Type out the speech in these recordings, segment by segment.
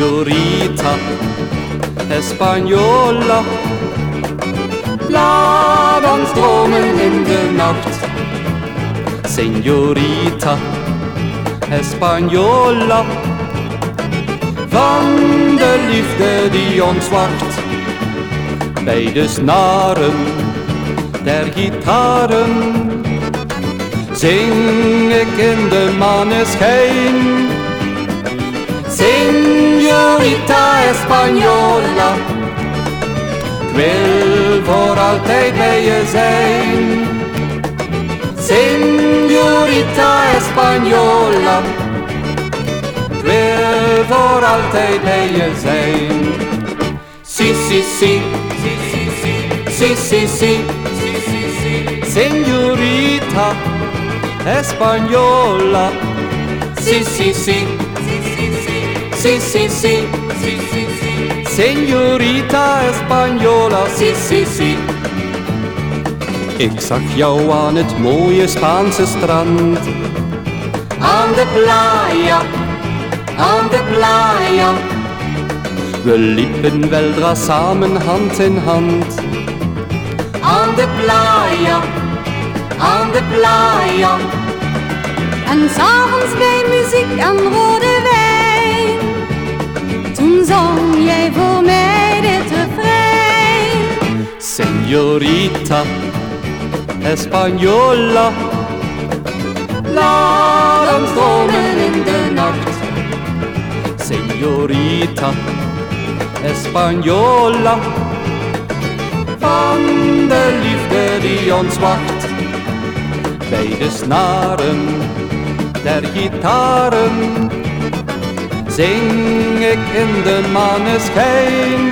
Señorita Española, laat ons dromen in de nacht. Señorita Española, van de liefde die ons wacht. Bij de snaren der gitaren zing ik in de maneschijn. Señorita unità è spagnola. Quel voralte beiesein Signorita espagnola Quel Quel voralte beiesein Sì sì sì. Sì sì sì. Signorita è spagnola. Sì sì sì. Señorita Española, si, si, si, si, si, si, Señorita Española, si, si, si. Ik zag jou aan het mooie Spaanse strand. Aan de playa, aan de playa. We liepen weldra samen hand in hand. Aan de playa, aan de playa. En s'avonds bij muziek en rode toen zong jij voor mij dit refrein. Señorita Española, laat ons dromen in de nacht. Señorita Española, van de liefde die ons wacht. Bij de snaren der gitaren zing ik in de maneschijn.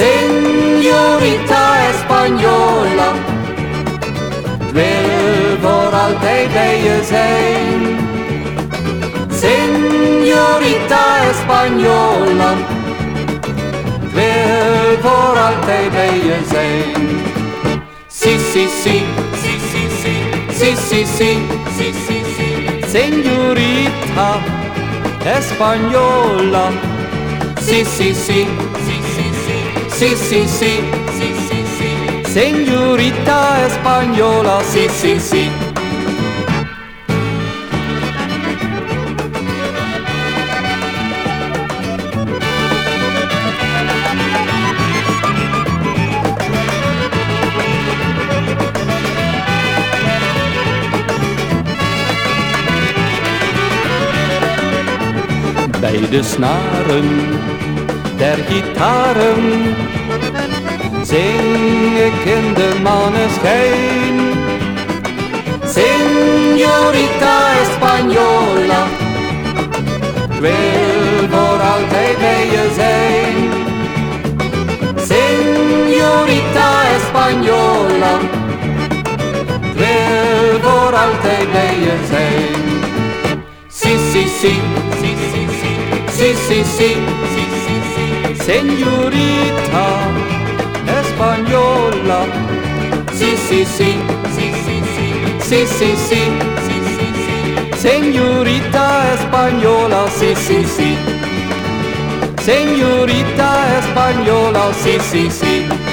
Señorita Española, ik wil voor altijd bij je zijn. Señorita Española, ik wil voor altijd bij je zijn. Si, si, si, si, si, si, si, si, si, si, si, Señorita Española, si, si, si, si, si, si, si, si, è spagnola. Sì, sì, sì, sì, sì, sì, sì, sì, sì, sì, sì, signorita è spagnola. Sì, sì, sì. Bij de snaren der gitaren zing ik in de maneschijn. Señorita Española, ik wil voor altijd bij je zijn. Señorita Española, ik wil voor altijd bij je zijn. Si, si, si, si, si, si, si, si, si, si, si, si, Señorita Española, si, si, si, si, si, si, si, si, si, si, si, si, Señorita Española, si, si, si, Señorita Española, si, si, si.